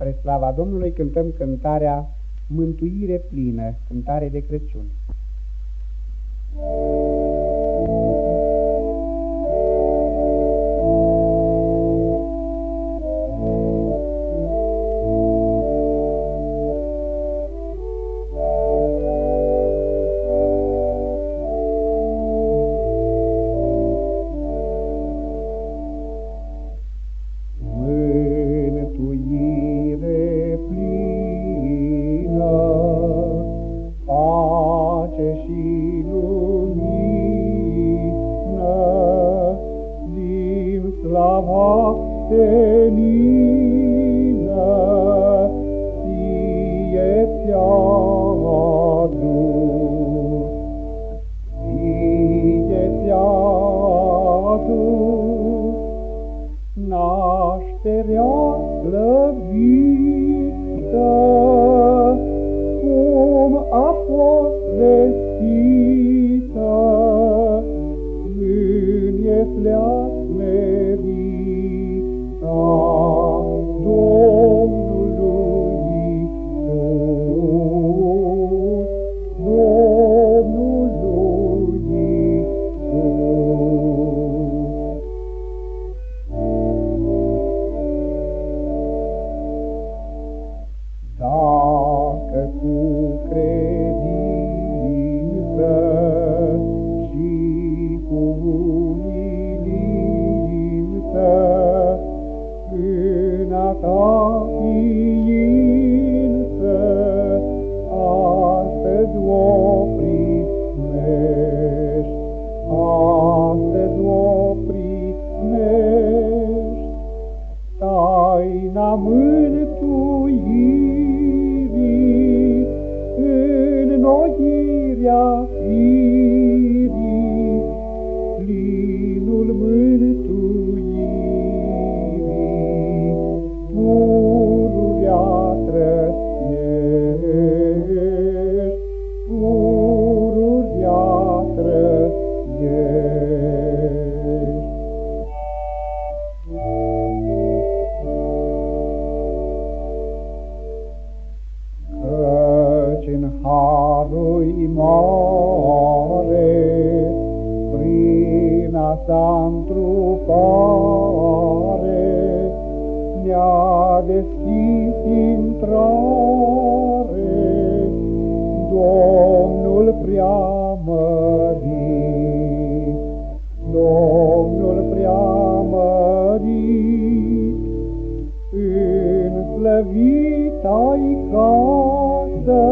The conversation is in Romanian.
Spre slava Domnului cântăm cântarea Mântuire plină, cântare de Crăciun. Slava senină, ție ți-aduc, ție ți-aduc, nașterea slăvită, taina mântuirii, înnoirea firii, prin asta întrupare, ne-a deschis intrare, Domnul prea mărit, Domnul prea mărit, în slăvita-i casă,